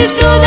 ты думаешь?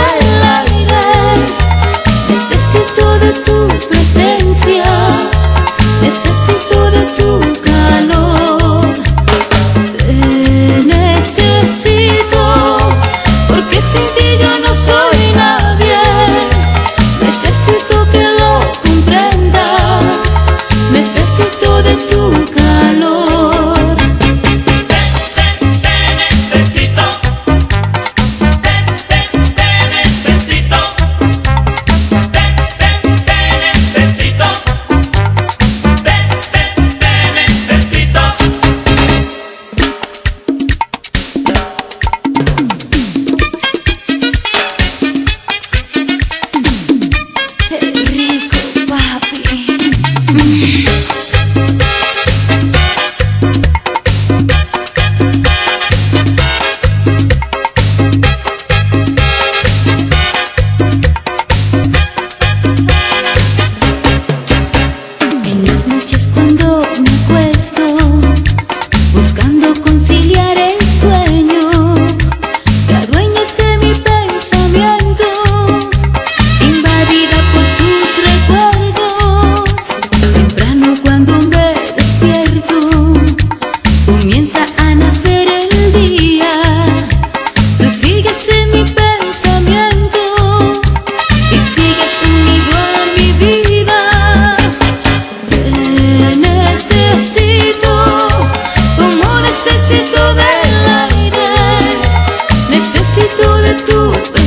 buscando conciliar el sueño. tú de tú.